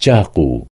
caaqu